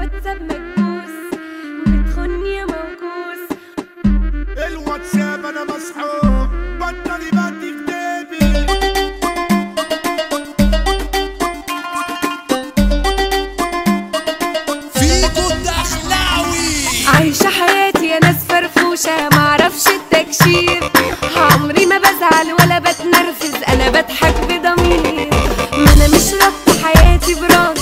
الواتساب مكبوس بتخني موكوس. الواتساب أنا مسحوق بطلي بدي كتابي فيكو الدخلاوي. عايشة حياتي يا ناس فرفوشة معرفش التكشير عمري ما بزعل ولا بتنرفز أنا بضحك بضمير. ما أنا مش ربط حياتي براجل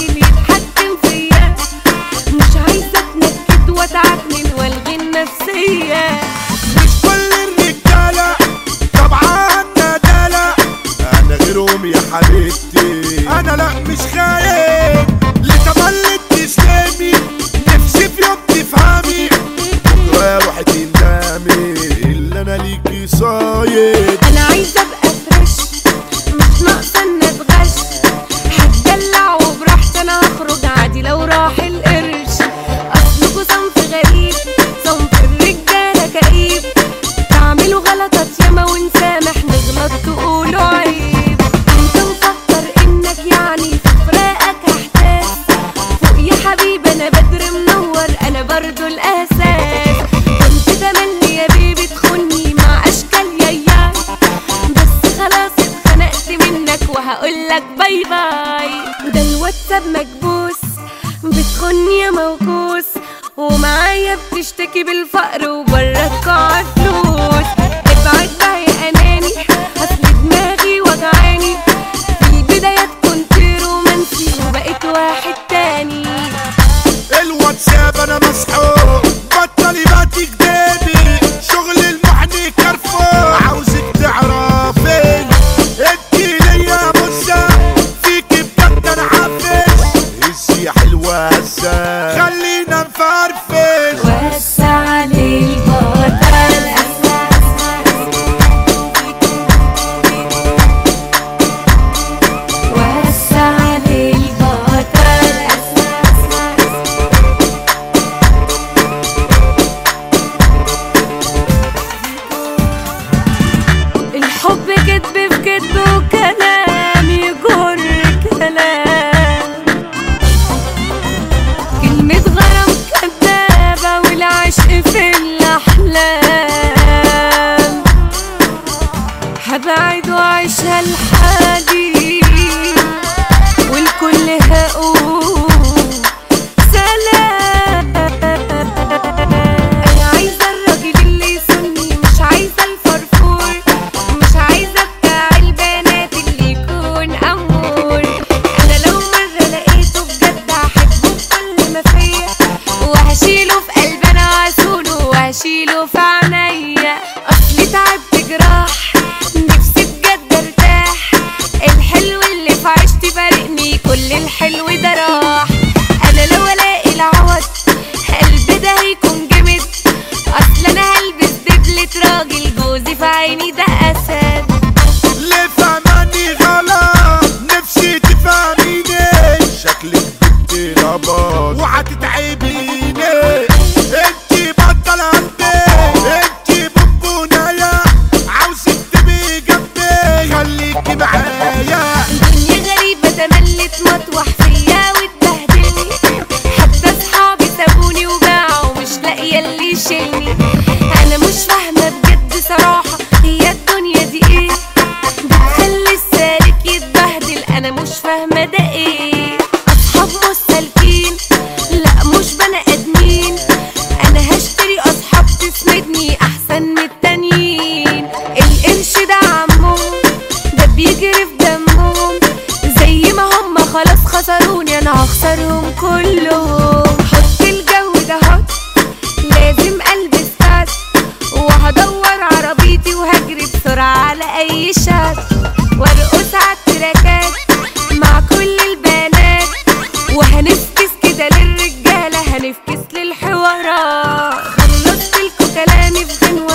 روحي تندمي اللي أنا ليكي صايد أنا عايزة أبقى فريش مش ناقصة ان أتغش. هتدلع وبراحتي أنا هخرج عادي لو راح القرش. اصلكوا صنف غريب صنف الرجالة كئيب. تعملوا غلطات ياما ونسامح نغلط تقولوا عيب. انت مفكر إنك يعني في فراقك هحتاس فوق يا حبيبي أنا بدر منور أنا برضو الاساس منك وهقولك bye bye. ده الواتساب مكبوس بتخنّي يا موكوس ومعايا بتشتكي بالفقر وبره القاعة فلوس ابعد بقى يا أناني اصل دماغي وجعاني. في البدايات كنت رومانسي وبقيت واحد تاني. الواتساب أنا مسحوق كدب في كدب وكلام يشيلني أنا مش فاهمة بجد صراحة هي الدنيا دي إيه؟ بتخلي السالك يتبهدل. أنا مش فاهمة ده إيه؟ أصحاب مستلكين. لا مش بني آدمين. أنا هشتري أصحاب تسندني أحسن من التانيين. القرش ده عمهم ده بيجري في دمهم. زي ما هم خلاص خسروني أنا هخسرهم كلهم. Thank you.